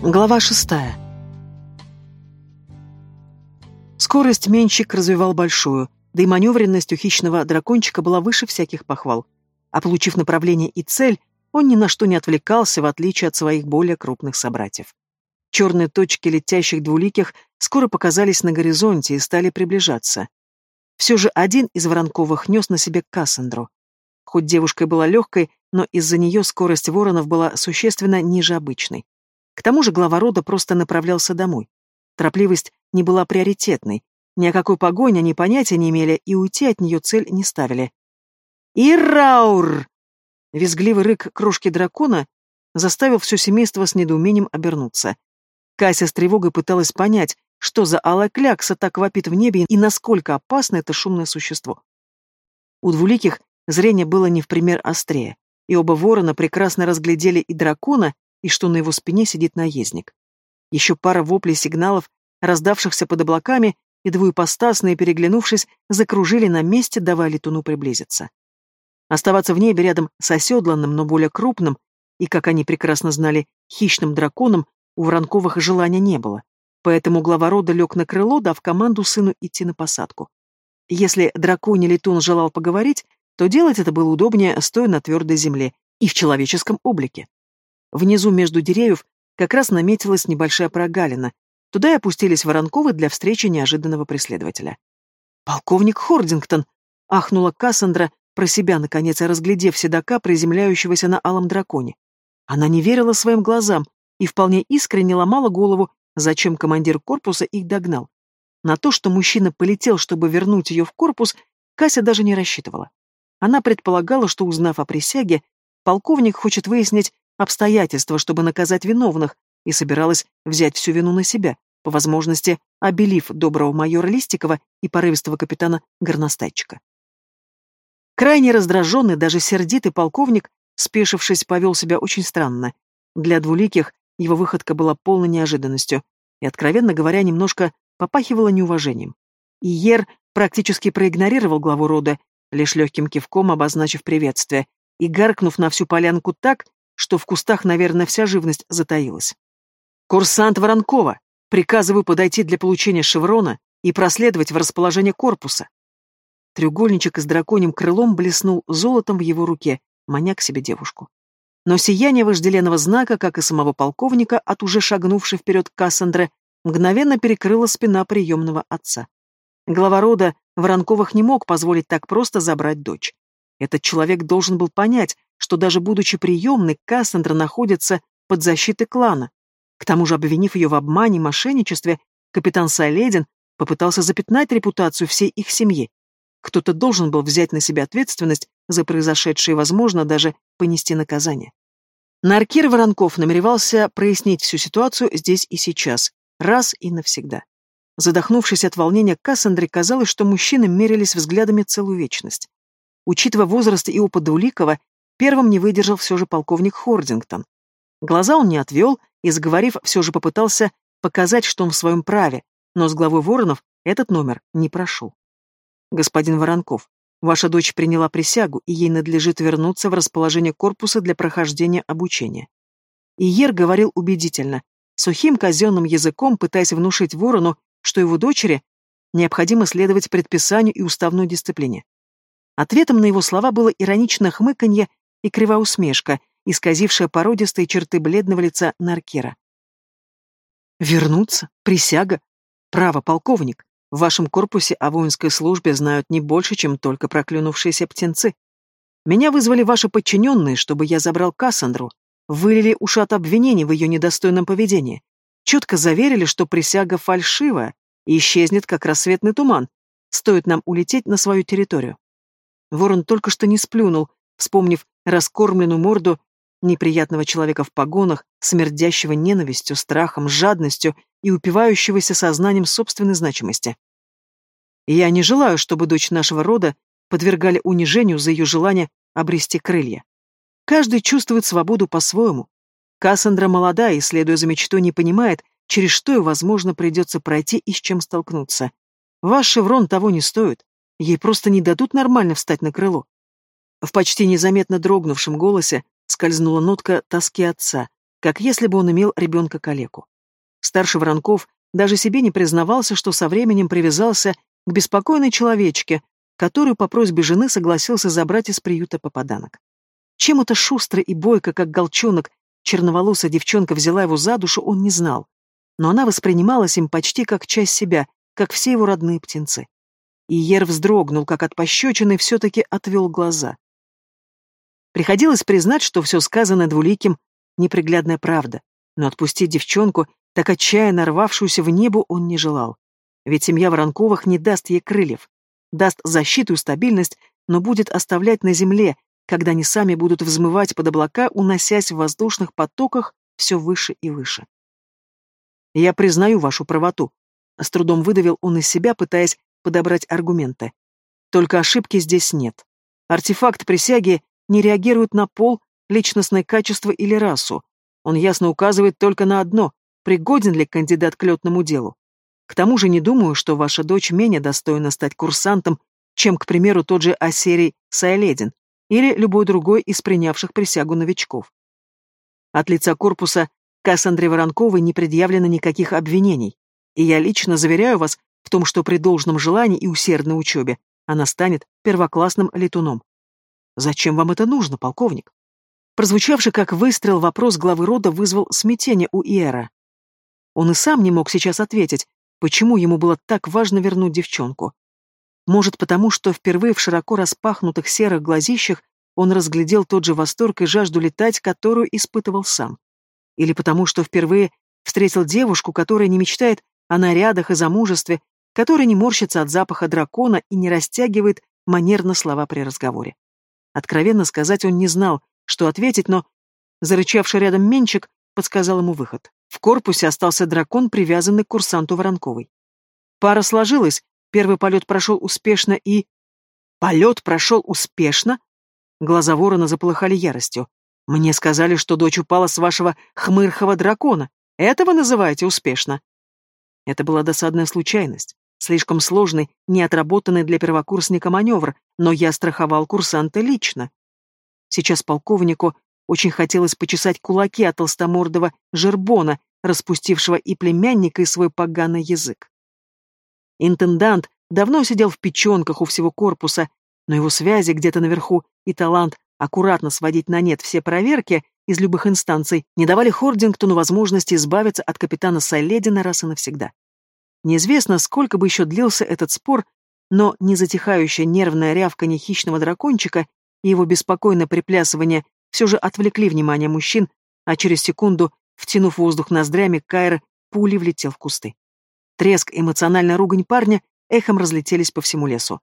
Глава шестая. Скорость менщик развивал большую, да и маневренность у хищного дракончика была выше всяких похвал. А получив направление и цель, он ни на что не отвлекался, в отличие от своих более крупных собратьев. Черные точки летящих двуликих скоро показались на горизонте и стали приближаться. Все же один из Воронковых нес на себе Кассандру. Хоть девушка и была легкой, но из-за нее скорость воронов была существенно ниже обычной. К тому же глава рода просто направлялся домой. Торопливость не была приоритетной. Ни о какой погоне они понятия не имели и уйти от нее цель не ставили. «Ираур!» Визгливый рык крошки дракона заставил все семейство с недоумением обернуться. Кася с тревогой пыталась понять, что за алая клякса так вопит в небе и насколько опасно это шумное существо. У двуликих зрение было не в пример острее, и оба ворона прекрасно разглядели и дракона, и что на его спине сидит наездник. Еще пара воплей сигналов, раздавшихся под облаками, и двуепостасные, переглянувшись, закружили на месте, давая летуну приблизиться. Оставаться в небе рядом с оседланным, но более крупным, и, как они прекрасно знали, хищным драконом, у Воронковых желания не было. Поэтому глава рода лег на крыло, дав команду сыну идти на посадку. Если драконий летун желал поговорить, то делать это было удобнее, стоя на твердой земле и в человеческом облике. Внизу между деревьев как раз наметилась небольшая прогалина. Туда и опустились Воронковы для встречи неожиданного преследователя. «Полковник Хордингтон!» — ахнула Кассандра, про себя, наконец, разглядев седока, приземляющегося на алом драконе. Она не верила своим глазам и вполне искренне ломала голову, зачем командир корпуса их догнал. На то, что мужчина полетел, чтобы вернуть ее в корпус, Кася даже не рассчитывала. Она предполагала, что, узнав о присяге, полковник хочет выяснить, обстоятельства, чтобы наказать виновных, и собиралась взять всю вину на себя, по возможности обелив доброго майора Листикова и порывистого капитана Горностайчика. Крайне раздраженный, даже сердитый полковник, спешившись, повел себя очень странно. Для двуликих его выходка была полной неожиданностью и, откровенно говоря, немножко попахивала неуважением. Иер практически проигнорировал главу рода, лишь легким кивком обозначив приветствие, и гаркнув на всю полянку так, что в кустах, наверное, вся живность затаилась. «Курсант Воронкова! Приказываю подойти для получения шеврона и проследовать в расположение корпуса!» Треугольничек с драконьим крылом блеснул золотом в его руке, маня к себе девушку. Но сияние вожделенного знака, как и самого полковника, от уже шагнувшей вперед Кассандры, мгновенно перекрыла спина приемного отца. Глава рода Воронковых не мог позволить так просто забрать дочь. Этот человек должен был понять, что даже будучи приемной, Кассандра находится под защитой клана. К тому же, обвинив ее в обмане и мошенничестве, капитан Сайледин попытался запятнать репутацию всей их семьи. Кто-то должен был взять на себя ответственность за произошедшее и, возможно, даже понести наказание. Наркир Воронков намеревался прояснить всю ситуацию здесь и сейчас, раз и навсегда. Задохнувшись от волнения Кассандре, казалось, что мужчины мерились взглядами целую вечность. Учитывая возраст и опыт Двуликова, Первым не выдержал все же полковник Хордингтон. Глаза он не отвел и, заговорив, все же попытался показать, что он в своем праве, но с главой Воронов этот номер не прошел. «Господин Воронков, ваша дочь приняла присягу, и ей надлежит вернуться в расположение корпуса для прохождения обучения». Иер говорил убедительно, сухим казенным языком пытаясь внушить Ворону, что его дочери необходимо следовать предписанию и уставной дисциплине. Ответом на его слова было ироничное хмыканье и кривая усмешка, исказившая породистые черты бледного лица Наркера. «Вернуться? Присяга? Право, полковник. В вашем корпусе о воинской службе знают не больше, чем только проклюнувшиеся птенцы. Меня вызвали ваши подчиненные, чтобы я забрал Кассандру. Вылили ушат обвинений в ее недостойном поведении. Четко заверили, что присяга фальшивая и исчезнет, как рассветный туман. Стоит нам улететь на свою территорию. Ворон только что не сплюнул, вспомнив раскормленную морду неприятного человека в погонах, смердящего ненавистью, страхом, жадностью и упивающегося сознанием собственной значимости. Я не желаю, чтобы дочь нашего рода подвергали унижению за ее желание обрести крылья. Каждый чувствует свободу по-своему. Кассандра молода и, следуя за мечтой, не понимает, через что ей, возможно, придется пройти и с чем столкнуться. Ваш шеврон того не стоит. Ей просто не дадут нормально встать на крыло. В почти незаметно дрогнувшем голосе скользнула нотка тоски отца, как если бы он имел ребенка-калеку. Старший Воронков даже себе не признавался, что со временем привязался к беспокойной человечке, которую по просьбе жены согласился забрать из приюта попаданок. Чем это шустро и бойко, как голчонок, черноволосая девчонка взяла его за душу, он не знал. Но она воспринималась им почти как часть себя, как все его родные птенцы. И Ер вздрогнул, как от пощечины, все-таки отвел глаза. Приходилось признать, что все сказанное двуликим — неприглядная правда, но отпустить девчонку, так отчаянно рвавшуюся в небо, он не желал. Ведь семья Воронковых не даст ей крыльев, даст защиту и стабильность, но будет оставлять на земле, когда они сами будут взмывать под облака, уносясь в воздушных потоках все выше и выше. «Я признаю вашу правоту», — с трудом выдавил он из себя, пытаясь подобрать аргументы. «Только ошибки здесь нет. Артефакт присяги не реагирует на пол, личностное качество или расу. Он ясно указывает только на одно — пригоден ли кандидат к летному делу. К тому же не думаю, что ваша дочь менее достойна стать курсантом, чем, к примеру, тот же Асерий Сайледин, или любой другой из принявших присягу новичков. От лица корпуса Кассандре Воронковой не предъявлено никаких обвинений, и я лично заверяю вас в том, что при должном желании и усердной учебе она станет первоклассным летуном. Зачем вам это нужно, полковник? Прозвучавший как выстрел вопрос главы рода вызвал смятение у Иэра. Он и сам не мог сейчас ответить, почему ему было так важно вернуть девчонку. Может, потому что впервые в широко распахнутых серых глазищах он разглядел тот же восторг и жажду летать, которую испытывал сам. Или потому что впервые встретил девушку, которая не мечтает о нарядах и замужестве, которая не морщится от запаха дракона и не растягивает манерно слова при разговоре. Откровенно сказать он не знал, что ответить, но зарычавший рядом Менчик подсказал ему выход. В корпусе остался дракон, привязанный к курсанту Воронковой. Пара сложилась, Первый полет прошел успешно и... Полет прошел успешно? Глаза ворона заполыхали яростью. Мне сказали, что дочь упала с вашего хмырхого дракона. Это вы называете успешно? Это была досадная случайность. Слишком сложный, неотработанный для первокурсника маневр, но я страховал курсанта лично. Сейчас полковнику очень хотелось почесать кулаки от толстомордого жербона, распустившего и племянника, и свой поганый язык. Интендант давно сидел в печенках у всего корпуса, но его связи где-то наверху и талант аккуратно сводить на нет все проверки из любых инстанций не давали Хордингтону возможности избавиться от капитана Сайледина раз и навсегда. Неизвестно, сколько бы еще длился этот спор, но незатихающая нервная рявканье хищного дракончика и его беспокойное приплясывание все же отвлекли внимание мужчин, а через секунду, втянув воздух ноздрями, Кайр пулей влетел в кусты. Треск, эмоциональная ругань парня эхом разлетелись по всему лесу.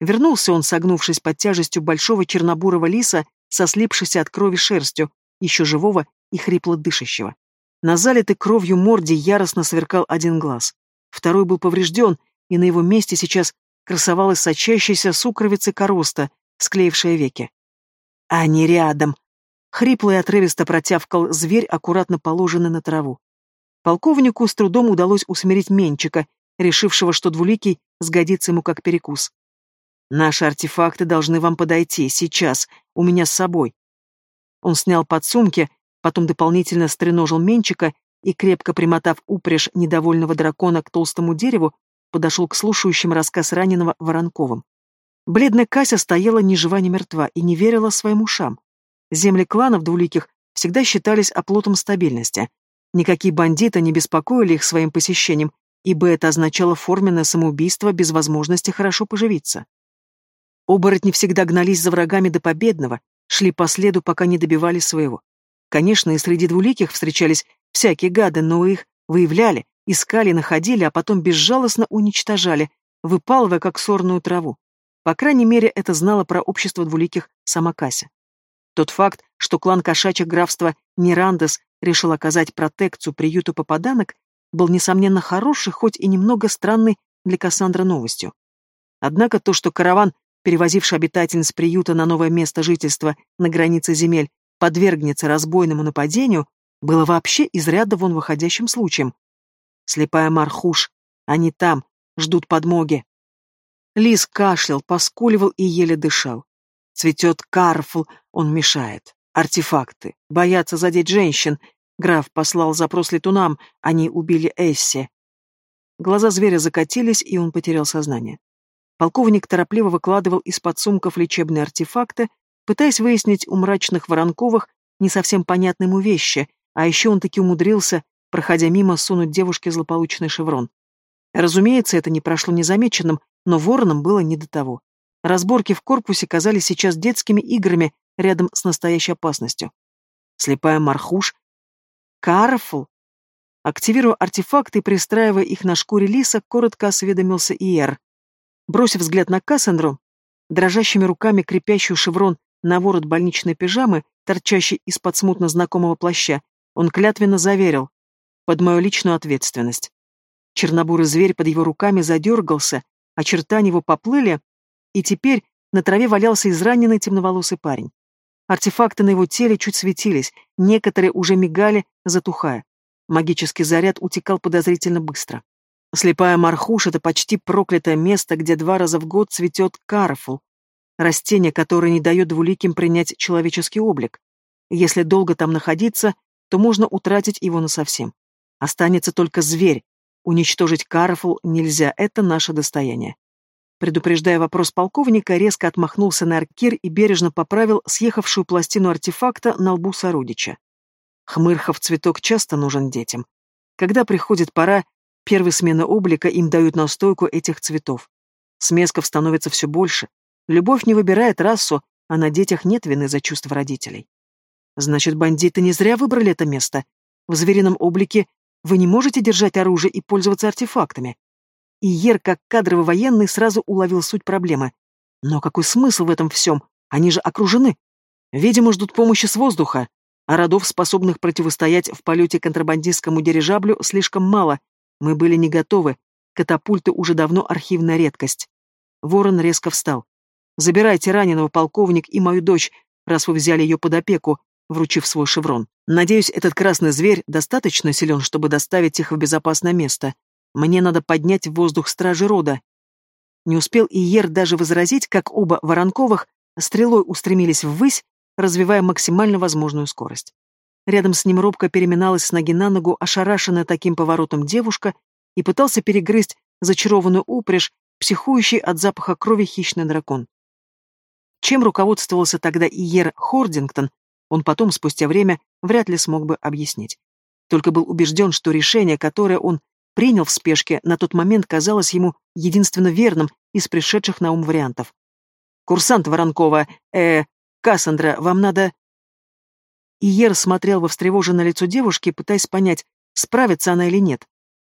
Вернулся он, согнувшись под тяжестью большого чернобурого лиса со слипшейся от крови шерстью, еще живого и хрипло дышащего. На залитой кровью морде яростно сверкал один глаз. Второй был поврежден, и на его месте сейчас красовалась сочащаяся сукровица короста, склеившая веки. «Они рядом!» Хрипло и отрывисто протявкал зверь, аккуратно положенный на траву. Полковнику с трудом удалось усмирить Менчика, решившего, что двуликий сгодится ему как перекус. «Наши артефакты должны вам подойти, сейчас, у меня с собой». Он снял подсумки, потом дополнительно стреножил Менчика и, крепко примотав упряжь недовольного дракона к толстому дереву, подошел к слушающим рассказ раненого Воронковым. Бледная Кася стояла ни жива, ни мертва и не верила своим ушам. Земли кланов двуликих всегда считались оплотом стабильности, Никакие бандиты не беспокоили их своим посещением, ибо это означало форменное самоубийство без возможности хорошо поживиться. Оборотни всегда гнались за врагами до победного, шли по следу, пока не добивали своего. Конечно, и среди двуликих встречались всякие гады, но их выявляли, искали, находили, а потом безжалостно уничтожали, выпалывая как сорную траву. По крайней мере, это знала про общество двуликих сама Кася. Тот факт, что клан кошачьих графства Нерандес решил оказать протекцию приюту попаданок, был, несомненно, хороший, хоть и немного странный для Кассандра новостью. Однако то, что караван, перевозивший обитательниц приюта на новое место жительства на границе земель, подвергнется разбойному нападению, было вообще из ряда вон выходящим случаем. Слепая Мархуш, они там, ждут подмоги. Лис кашлял, поскуливал и еле дышал. Цветет карфл, он мешает. Артефакты. Боятся задеть женщин. Граф послал запрос летунам, они убили Эсси. Глаза зверя закатились, и он потерял сознание. Полковник торопливо выкладывал из-под сумков лечебные артефакты, пытаясь выяснить у мрачных Воронковых не совсем понятные ему вещи, а еще он таки умудрился, проходя мимо, сунуть девушке злополучный шеврон. Разумеется, это не прошло незамеченным, но воронам было не до того. Разборки в корпусе казались сейчас детскими играми рядом с настоящей опасностью. Слепая мархуш. Карфл. Активируя артефакты и пристраивая их на шкуре лиса, коротко осведомился Иер. Бросив взгляд на Кассандру, дрожащими руками крепящую шеврон на ворот больничной пижамы, торчащий из-под смутно знакомого плаща, он клятвенно заверил. Под мою личную ответственность. Чернобурый зверь под его руками задергался, очертания его поплыли, и теперь на траве валялся израненный темноволосый парень. Артефакты на его теле чуть светились, некоторые уже мигали, затухая. Магический заряд утекал подозрительно быстро. Слепая мархуш — это почти проклятое место, где два раза в год цветет карафл, растение, которое не дает двуликим принять человеческий облик. Если долго там находиться, то можно утратить его насовсем. Останется только зверь. Уничтожить карафл нельзя, это наше достояние. Предупреждая вопрос полковника, резко отмахнулся на аркир и бережно поправил съехавшую пластину артефакта на лбу сородича. Хмырхов цветок часто нужен детям. Когда приходит пора первой смены облика, им дают настойку этих цветов. Смесков становится все больше. Любовь не выбирает расу, а на детях нет вины за чувства родителей. Значит, бандиты не зря выбрали это место. В зверином облике вы не можете держать оружие и пользоваться артефактами. И Ер, как кадровый военный, сразу уловил суть проблемы. Но какой смысл в этом всем? Они же окружены. Видимо, ждут помощи с воздуха, а родов, способных противостоять в полете контрабандистскому дирижаблю, слишком мало. Мы были не готовы. Катапульты уже давно архивная редкость. Ворон резко встал. «Забирайте раненого, полковник, и мою дочь, раз вы взяли ее под опеку, вручив свой шеврон. Надеюсь, этот красный зверь достаточно силен, чтобы доставить их в безопасное место. Мне надо поднять в воздух стражи рода. Не успел Иер даже возразить, как оба Воронковых стрелой устремились ввысь, развивая максимально возможную скорость. Рядом с ним робко переминалась с ноги на ногу ошарашенная таким поворотом девушка и пытался перегрызть зачарованную упряжь, психующий от запаха крови хищный дракон. Чем руководствовался тогда Иер Хордингтон, он потом, спустя время, вряд ли смог бы объяснить. Только был убежден, что решение, которое он принял в спешке, на тот момент казалось ему единственно верным из пришедших на ум вариантов. «Курсант Воронкова, э, Кассандра, вам надо...» Иер смотрел во встревоженное лицо девушки, пытаясь понять, справится она или нет.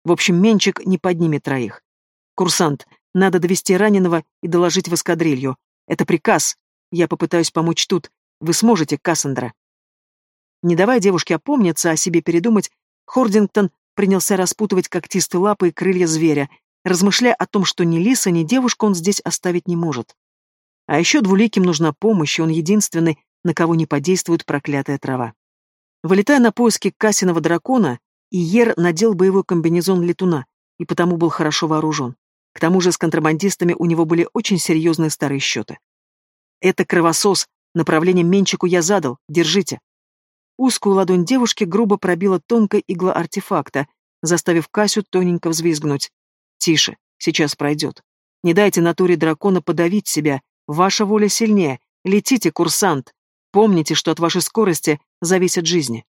В общем, Менчик не поднимет троих. «Курсант, надо довести раненого и доложить в эскадрилью. Это приказ. Я попытаюсь помочь тут. Вы сможете, Кассандра». Не давая девушке опомниться, о себе передумать, Хордингтон принялся распутывать когтистые лапы и крылья зверя, размышляя о том, что ни лиса, ни девушку он здесь оставить не может. А еще двуликим нужна помощь, и он единственный, на кого не подействует проклятая трава. Вылетая на поиски Кассиного дракона, Иер надел боевой комбинезон летуна и потому был хорошо вооружен. К тому же с контрабандистами у него были очень серьезные старые счеты. «Это кровосос, направление Менчику я задал, держите», Узкую ладонь девушки грубо пробила тонкая игла артефакта, заставив Касю тоненько взвизгнуть. «Тише, сейчас пройдет. Не дайте натуре дракона подавить себя. Ваша воля сильнее. Летите, курсант. Помните, что от вашей скорости зависит жизни».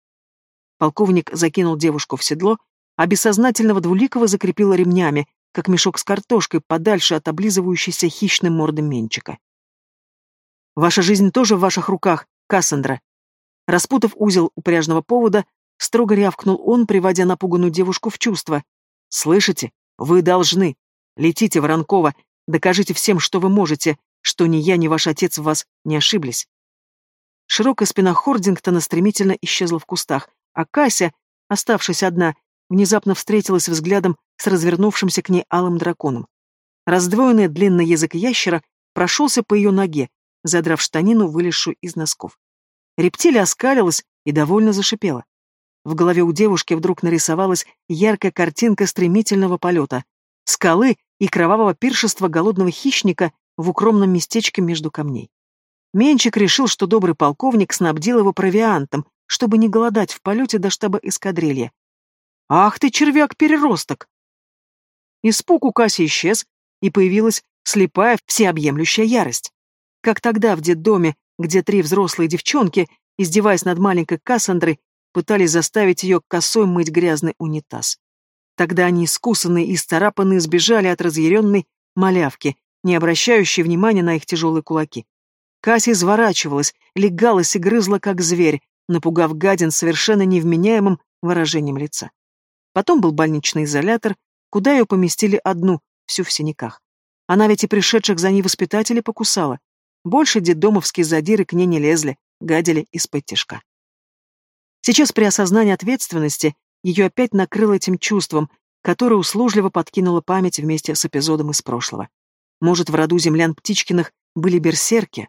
Полковник закинул девушку в седло, а бессознательного двуликого закрепил ремнями, как мешок с картошкой, подальше от облизывающейся хищной морды Менчика. «Ваша жизнь тоже в ваших руках, Кассандра», Распутав узел упряжного повода, строго рявкнул он, приводя напуганную девушку в чувство. «Слышите? Вы должны. Летите, Воронкова, докажите всем, что вы можете, что ни я, ни ваш отец в вас не ошиблись». Широкая спина Хордингтона стремительно исчезла в кустах, а Кася, оставшись одна, внезапно встретилась взглядом с развернувшимся к ней алым драконом. Раздвоенный длинный язык ящера прошелся по ее ноге, задрав штанину, вылезшую из носков. Рептилия оскалилась и довольно зашипела. В голове у девушки вдруг нарисовалась яркая картинка стремительного полета. Скалы и кровавого пиршества голодного хищника в укромном местечке между камней. Менчик решил, что добрый полковник снабдил его провиантом, чтобы не голодать в полете до штаба эскадрильи. «Ах ты, червяк-переросток!» Испуг у Касси исчез, и появилась слепая, всеобъемлющая ярость. Как тогда в детдоме, где три взрослые девчонки, издеваясь над маленькой Кассандрой, пытались заставить ее косой мыть грязный унитаз. Тогда они, искусанные и старапанные, сбежали от разъяренной малявки, не обращающей внимания на их тяжелые кулаки. Касси изворачивалась, легалась и грызла, как зверь, напугав гадин совершенно невменяемым выражением лица. Потом был больничный изолятор, куда ее поместили одну, всю в синяках. Она ведь и пришедших за ней воспитателей покусала. Больше детдомовские задиры к ней не лезли, гадили из-под тяжка. Сейчас при осознании ответственности ее опять накрыло этим чувством, которое услужливо подкинуло память вместе с эпизодом из прошлого. Может, в роду землян Птичкиных были берсерки?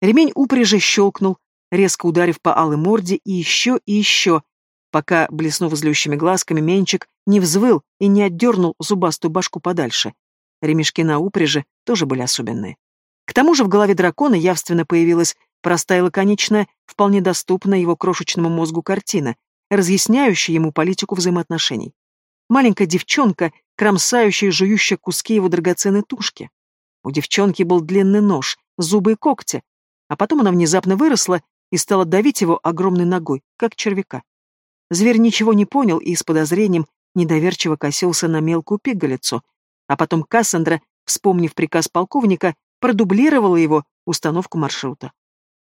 Ремень упряжи щелкнул, резко ударив по алой морде, и еще, и еще, пока, блеснув злющими глазками, Менчик не взвыл и не отдернул зубастую башку подальше. Ремешки на упряжи тоже были особенные. К тому же в голове дракона явственно появилась простая и лаконичная, вполне доступная его крошечному мозгу картина, разъясняющая ему политику взаимоотношений. Маленькая девчонка, кромсающая и жующая куски его драгоценной тушки. У девчонки был длинный нож, зубы и когти, а потом она внезапно выросла и стала давить его огромной ногой, как червяка. Зверь ничего не понял и с подозрением недоверчиво косился на мелкую пигалицу, а потом Кассандра, вспомнив приказ полковника, продублировала его установку маршрута.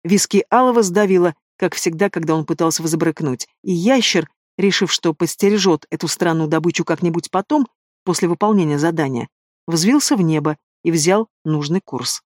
Виски Алова сдавило, как всегда, когда он пытался взбрыкнуть, и ящер, решив, что постережет эту странную добычу как-нибудь потом, после выполнения задания, взвился в небо и взял нужный курс.